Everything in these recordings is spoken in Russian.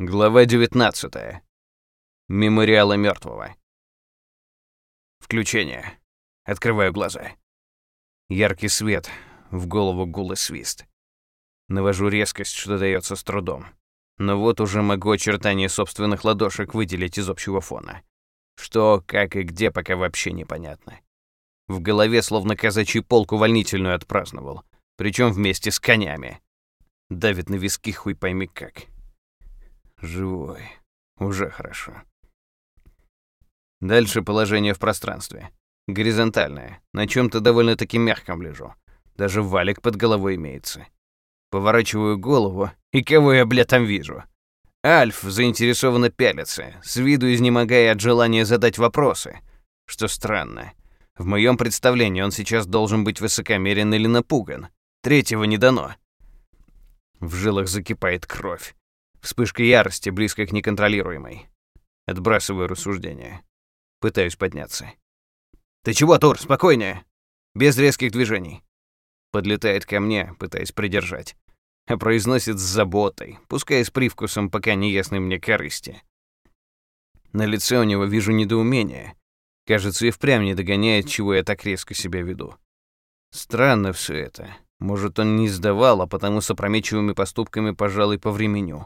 Глава 19. Мемориала мертвого. Включение. Открываю глаза. Яркий свет, в голову гул и свист. Навожу резкость, что дается с трудом. Но вот уже могу очертания собственных ладошек выделить из общего фона. Что, как и где, пока вообще непонятно. В голове словно казачий полк увольнительную отпраздновал. Причем вместе с конями. Давит на виски хуй пойми как. Живой. Уже хорошо. Дальше положение в пространстве. Горизонтальное. На чем-то довольно-таки мягком лежу. Даже валик под головой имеется. Поворачиваю голову, и кого я, бля, там вижу? Альф заинтересованно пялится, с виду изнемогая от желания задать вопросы. Что странно. В моем представлении он сейчас должен быть высокомерен или напуган. Третьего не дано. В жилах закипает кровь. Вспышка ярости, близкой к неконтролируемой. Отбрасываю рассуждения. Пытаюсь подняться. «Ты чего, Тур? Спокойнее!» Без резких движений. Подлетает ко мне, пытаясь придержать. А произносит с заботой, пускай с привкусом пока неясной мне корысти. На лице у него вижу недоумение. Кажется, и впрямь не догоняет, чего я так резко себя веду. Странно все это. Может, он не сдавал, а потому с опрометчивыми поступками, пожалуй, по времени.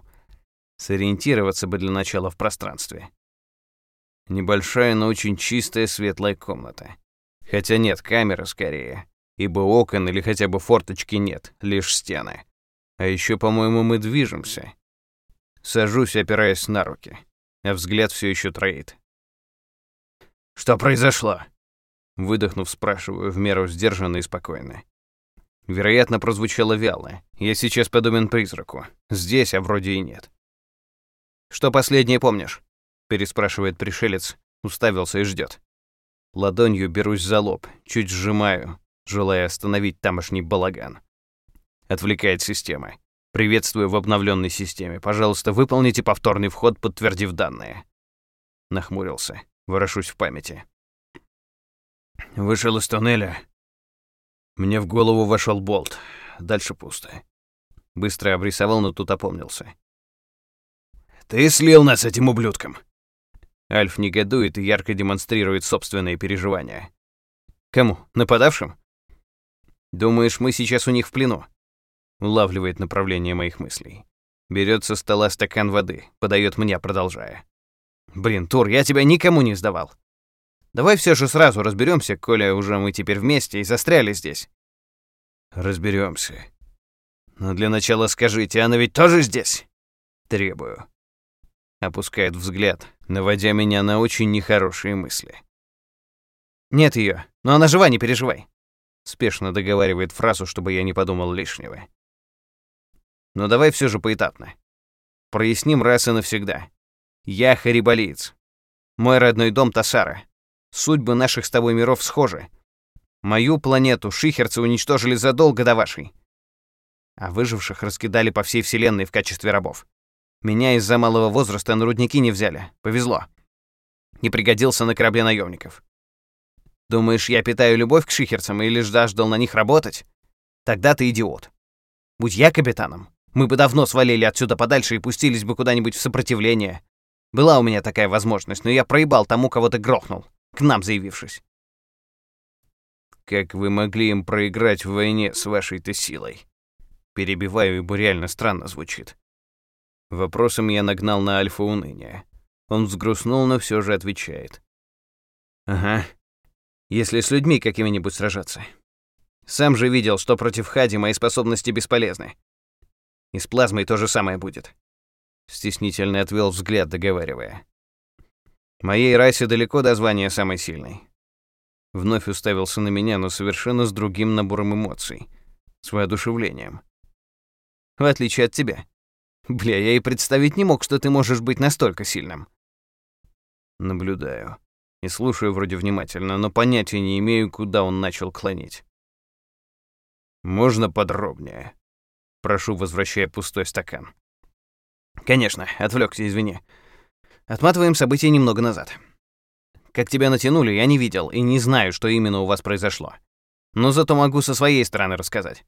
Сориентироваться бы для начала в пространстве. Небольшая, но очень чистая светлая комната. Хотя нет, камера скорее. Ибо окон или хотя бы форточки нет, лишь стены. А еще, по-моему, мы движемся. Сажусь, опираясь на руки. А взгляд все еще троит. «Что произошло?» Выдохнув, спрашиваю, в меру сдержанно и спокойно. Вероятно, прозвучало вяло. Я сейчас подобен призраку. Здесь, а вроде и нет. «Что последнее помнишь?» — переспрашивает пришелец, уставился и ждет. Ладонью берусь за лоб, чуть сжимаю, желая остановить тамошний балаган. Отвлекает система. Приветствую в обновленной системе. Пожалуйста, выполните повторный вход, подтвердив данные. Нахмурился. Ворошусь в памяти. Вышел из туннеля. Мне в голову вошел болт. Дальше пусто. Быстро обрисовал, но тут опомнился. «Ты слил нас этим ублюдком!» Альф негодует и ярко демонстрирует собственные переживания. «Кому? Нападавшим?» «Думаешь, мы сейчас у них в плену?» Улавливает направление моих мыслей. Берет со стола стакан воды, подает мне, продолжая. «Блин, Тур, я тебя никому не сдавал. Давай все же сразу разберемся, коли уже мы теперь вместе и застряли здесь». Разберемся. Но для начала скажите, она ведь тоже здесь?» «Требую». Опускает взгляд, наводя меня на очень нехорошие мысли. «Нет ее, но она жива, не переживай». Спешно договаривает фразу, чтобы я не подумал лишнего. Но давай все же поэтапно. Проясним раз и навсегда. Я харибалиец. Мой родной дом Тасара. Судьбы наших с тобой миров схожи. Мою планету шихерцы уничтожили задолго до вашей. А выживших раскидали по всей вселенной в качестве рабов. Меня из-за малого возраста на рудники не взяли. Повезло. Не пригодился на корабле наемников. Думаешь, я питаю любовь к шихерцам или жаждал на них работать? Тогда ты идиот. Будь я капитаном, мы бы давно свалили отсюда подальше и пустились бы куда-нибудь в сопротивление. Была у меня такая возможность, но я проебал тому, кого ты грохнул, к нам заявившись. Как вы могли им проиграть в войне с вашей-то силой? Перебиваю, ибо реально странно звучит. Вопросом я нагнал на Альфа уныния. Он взгрустнул, но все же отвечает. «Ага. Если с людьми какими-нибудь сражаться. Сам же видел, что против Хади мои способности бесполезны. И с плазмой то же самое будет». Стеснительно отвел взгляд, договаривая. «Моей расе далеко до звания самой сильной». Вновь уставился на меня, но совершенно с другим набором эмоций. С воодушевлением. «В отличие от тебя. Бля, я и представить не мог, что ты можешь быть настолько сильным. Наблюдаю. И слушаю вроде внимательно, но понятия не имею, куда он начал клонить. Можно подробнее? Прошу, возвращая пустой стакан. Конечно, отвлекся, извини. Отматываем события немного назад. Как тебя натянули, я не видел и не знаю, что именно у вас произошло. Но зато могу со своей стороны рассказать.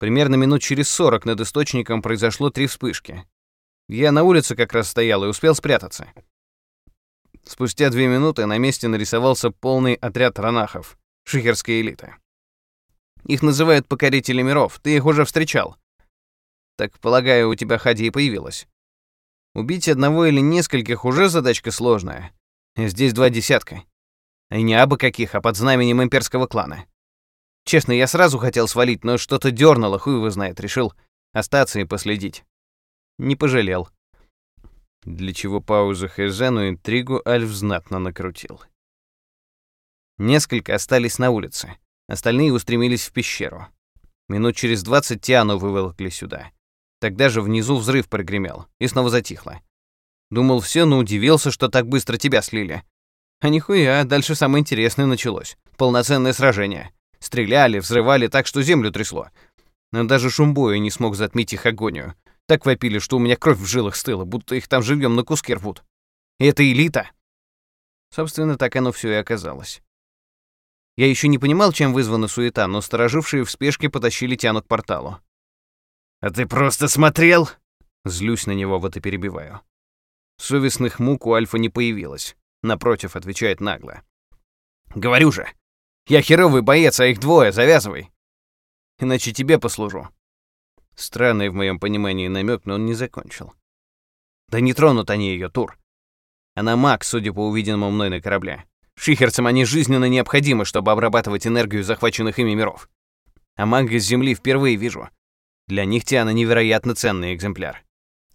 Примерно минут через сорок над источником произошло три вспышки. Я на улице как раз стоял и успел спрятаться. Спустя две минуты на месте нарисовался полный отряд ранахов, шихерская элита. Их называют покорители миров, ты их уже встречал. Так, полагаю, у тебя Хади и появилась. Убить одного или нескольких уже задачка сложная. Здесь два десятка. И не абы каких, а под знаменем имперского клана. Честно, я сразу хотел свалить, но что-то дернуло, хуй его знает, решил остаться и последить. Не пожалел. Для чего паузу Хезену интригу Альф знатно накрутил. Несколько остались на улице. Остальные устремились в пещеру. Минут через двадцать Тиану выволокли сюда. Тогда же внизу взрыв прогремел, и снова затихло. Думал, все, но удивился, что так быстро тебя слили. А нихуя, дальше самое интересное началось. Полноценное сражение. Стреляли, взрывали так, что землю трясло. Но даже шум боя не смог затмить их агонию. Так вопили, что у меня кровь в жилах стыла, будто их там живьем на куски рвут. Это элита. Собственно, так оно все и оказалось. Я еще не понимал, чем вызвана суета, но сторожившие в спешке потащили тяну к порталу. «А ты просто смотрел?» Злюсь на него, вот и перебиваю. Совестных мук у Альфа не появилось. Напротив, отвечает нагло. «Говорю же, я херовый боец, а их двое, завязывай. Иначе тебе послужу». Странный в моем понимании намек, но он не закончил. Да не тронут они ее, Тур. Она маг, судя по увиденному мной на корабле. Шихерцам они жизненно необходимы, чтобы обрабатывать энергию захваченных ими миров. А мага с Земли впервые вижу. Для них Тиана невероятно ценный экземпляр.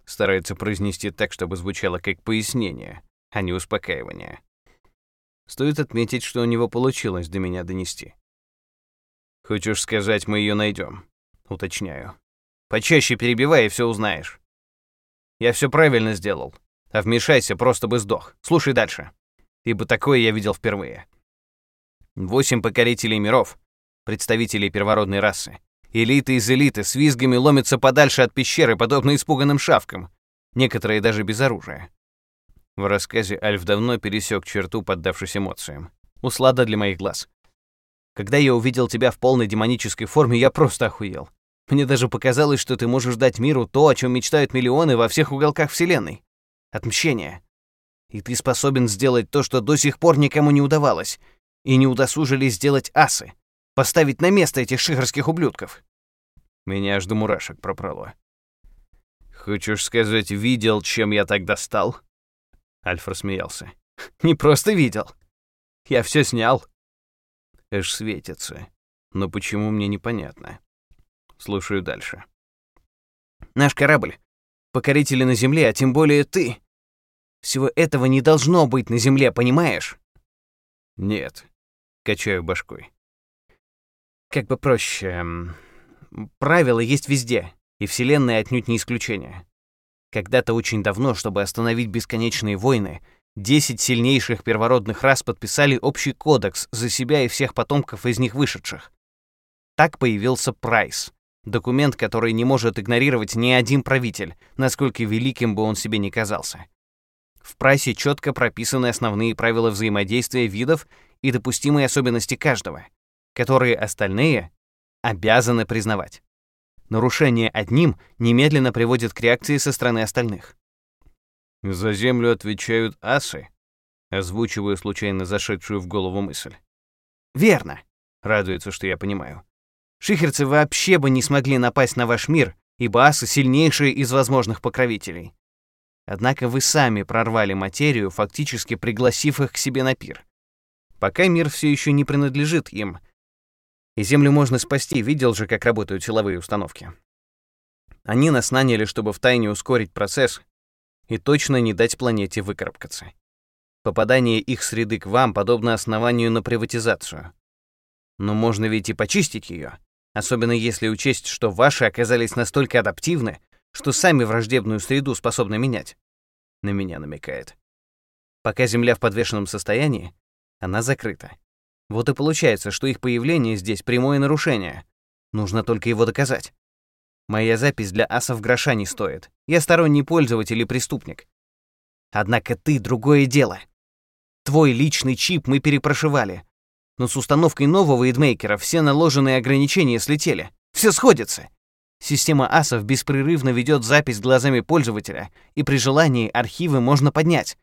Старается произнести так, чтобы звучало как пояснение, а не успокаивание. Стоит отметить, что у него получилось до меня донести. «Хочешь сказать, мы ее найдем?» Уточняю. «Почаще перебивай, и все узнаешь. Я все правильно сделал. А вмешайся, просто бы сдох. Слушай дальше. Ибо такое я видел впервые. Восемь покорителей миров, представителей первородной расы, Элиты из элиты с визгами ломятся подальше от пещеры, подобно испуганным шавкам. Некоторые даже без оружия. В рассказе Альф давно пересек черту, поддавшись эмоциям. Услада для моих глаз. Когда я увидел тебя в полной демонической форме, я просто охуел. Мне даже показалось, что ты можешь дать миру то, о чем мечтают миллионы во всех уголках Вселенной. Отмщение. И ты способен сделать то, что до сих пор никому не удавалось. И не удосужились сделать асы. Поставить на место этих шихерских ублюдков. Меня аж до мурашек пропрало. «Хочешь сказать, видел, чем я тогда стал?» Альф рассмеялся. «Не просто видел. Я все снял». Аж светится. Но почему мне непонятно. Слушаю дальше. «Наш корабль. Покорители на Земле, а тем более ты. Всего этого не должно быть на Земле, понимаешь?» «Нет», — качаю башкой как бы проще. Правила есть везде, и Вселенная отнюдь не исключение. Когда-то очень давно, чтобы остановить бесконечные войны, 10 сильнейших первородных рас подписали общий кодекс за себя и всех потомков из них вышедших. Так появился Прайс, документ, который не может игнорировать ни один правитель, насколько великим бы он себе ни казался. В Прайсе четко прописаны основные правила взаимодействия видов и допустимые особенности каждого которые остальные обязаны признавать. Нарушение одним немедленно приводит к реакции со стороны остальных. «За землю отвечают асы», — озвучиваю случайно зашедшую в голову мысль. «Верно», — радуется, что я понимаю. «Шихерцы вообще бы не смогли напасть на ваш мир, ибо асы — сильнейшие из возможных покровителей. Однако вы сами прорвали материю, фактически пригласив их к себе на пир. Пока мир все еще не принадлежит им, и Землю можно спасти, видел же, как работают силовые установки. Они нас наняли, чтобы втайне ускорить процесс и точно не дать планете выкарабкаться. Попадание их среды к вам подобно основанию на приватизацию. Но можно ведь и почистить ее, особенно если учесть, что ваши оказались настолько адаптивны, что сами враждебную среду способны менять. На меня намекает. Пока Земля в подвешенном состоянии, она закрыта. Вот и получается, что их появление здесь прямое нарушение. Нужно только его доказать. Моя запись для асов гроша не стоит. Я сторонний пользователь и преступник. Однако ты — другое дело. Твой личный чип мы перепрошивали. Но с установкой нового идмейкера все наложенные ограничения слетели. Все сходится. Система асов беспрерывно ведет запись глазами пользователя, и при желании архивы можно поднять.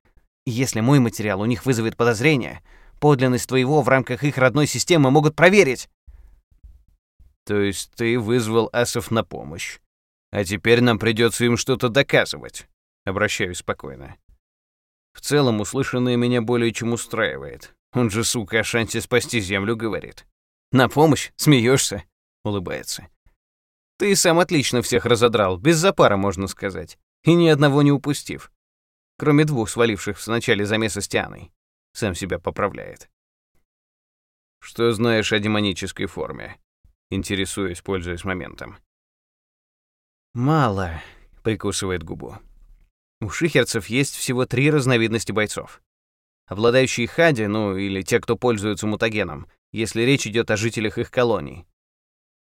Если мой материал у них вызовет подозрение, подлинность твоего в рамках их родной системы могут проверить. То есть ты вызвал асов на помощь, а теперь нам придется им что-то доказывать. Обращаюсь спокойно. В целом, услышанное меня более чем устраивает. Он же, сука, о шансе спасти Землю говорит. «На помощь? Смеешься? улыбается. «Ты сам отлично всех разодрал, без запара, можно сказать, и ни одного не упустив. Кроме двух сваливших в начале замеса с Тианой. Сам себя поправляет. Что знаешь о демонической форме? Интересуюсь, пользуясь моментом. Мало, прикусывает губу. У шихерцев есть всего три разновидности бойцов. Обладающие хади, ну или те, кто пользуются мутагеном, если речь идет о жителях их колоний.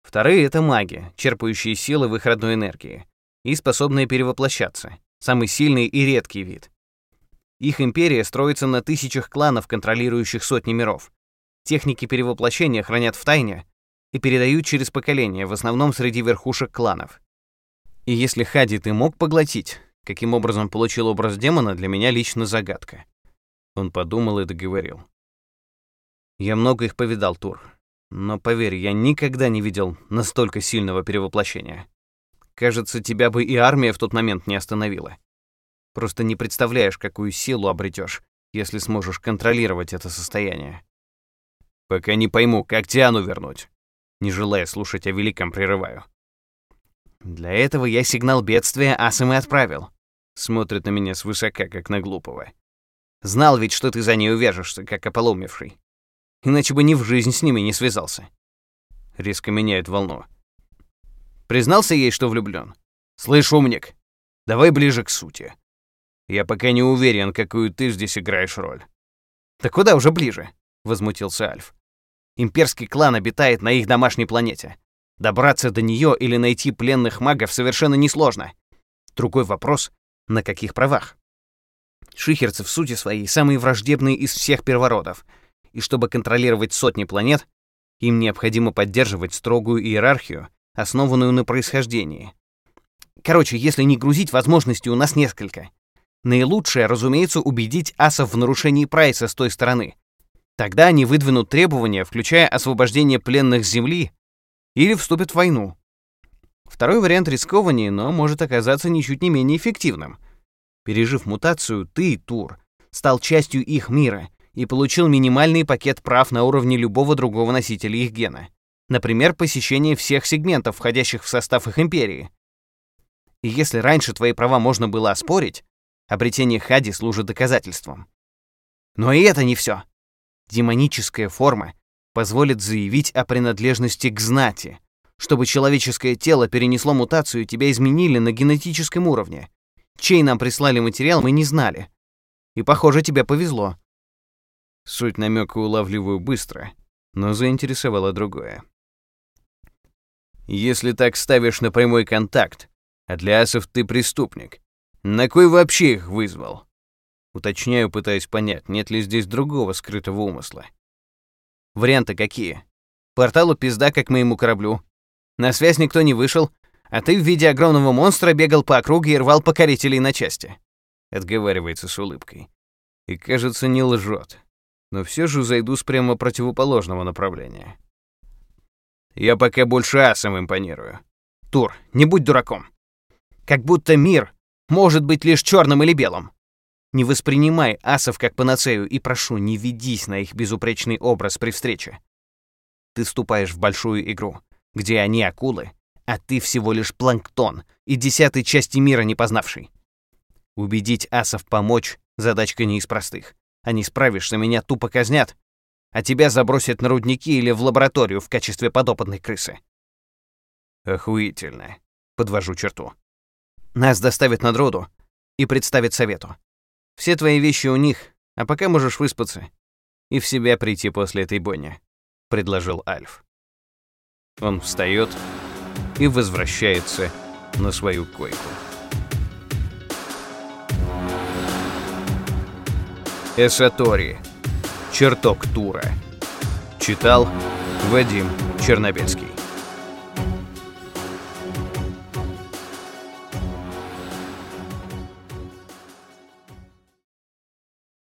Вторые — это маги, черпающие силы в их родной энергии и способные перевоплощаться, самый сильный и редкий вид. Их империя строится на тысячах кланов, контролирующих сотни миров. Техники перевоплощения хранят в тайне и передают через поколения, в основном среди верхушек кланов. И если Хади ты мог поглотить, Каким образом получил образ демона, для меня лично загадка. Он подумал и договорил. Я много их повидал, Тур. Но поверь, я никогда не видел настолько сильного перевоплощения. Кажется, тебя бы и армия в тот момент не остановила. Просто не представляешь, какую силу обретешь, если сможешь контролировать это состояние. Пока не пойму, как Тиану вернуть. Не желая слушать о великом, прерываю. Для этого я сигнал бедствия асам и отправил. Смотрит на меня свысока, как на глупого. Знал ведь, что ты за ней увяжешься, как ополомивший. Иначе бы ни в жизнь с ними не связался. Резко меняет волну. Признался ей, что влюблён. Слышь, умник, давай ближе к сути. Я пока не уверен, какую ты здесь играешь роль. Да куда уже ближе? Возмутился Альф. Имперский клан обитает на их домашней планете. Добраться до неё или найти пленных магов совершенно несложно. Другой вопрос на каких правах? Шихерцы в сути своей самые враждебные из всех первородов, и чтобы контролировать сотни планет, им необходимо поддерживать строгую иерархию, основанную на происхождении. Короче, если не грузить, возможностей у нас несколько. Наилучшее, разумеется, убедить асов в нарушении прайса с той стороны. Тогда они выдвинут требования, включая освобождение пленных с земли, или вступят в войну. Второй вариант рискованнее, но может оказаться ничуть не менее эффективным. Пережив мутацию, ты, Тур, стал частью их мира и получил минимальный пакет прав на уровне любого другого носителя их гена. Например, посещение всех сегментов, входящих в состав их империи. И если раньше твои права можно было оспорить, обретение Хади служит доказательством. Но и это не все. Демоническая форма позволит заявить о принадлежности к знати — чтобы человеческое тело перенесло мутацию, тебя изменили на генетическом уровне. Чей нам прислали материал, мы не знали. И, похоже, тебе повезло. Суть намека улавливаю быстро, но заинтересовало другое. Если так ставишь на прямой контакт, а для асов ты преступник, на кой вообще их вызвал? Уточняю, пытаясь понять, нет ли здесь другого скрытого умысла. Варианты какие? Порталу пизда, как моему кораблю. На связь никто не вышел, а ты в виде огромного монстра бегал по округе и рвал покорителей на части. Отговаривается с улыбкой. И, кажется, не лжет. Но все же зайду с прямо противоположного направления. Я пока больше асом импонирую. Тур, не будь дураком. Как будто мир может быть лишь черным или белым. Не воспринимай асов как панацею и прошу, не ведись на их безупречный образ при встрече. Ты вступаешь в большую игру где они акулы, а ты всего лишь планктон и десятой части мира не познавший. Убедить асов помочь — задачка не из простых. А не справишься, меня тупо казнят, а тебя забросят на рудники или в лабораторию в качестве подопытной крысы. Охуительно. Подвожу черту. Нас доставят на дроду и представят совету. Все твои вещи у них, а пока можешь выспаться и в себя прийти после этой бойни, предложил Альф. Он встает и возвращается на свою койку. Эсатори. Чертог Тура. Читал Вадим Чернобельский.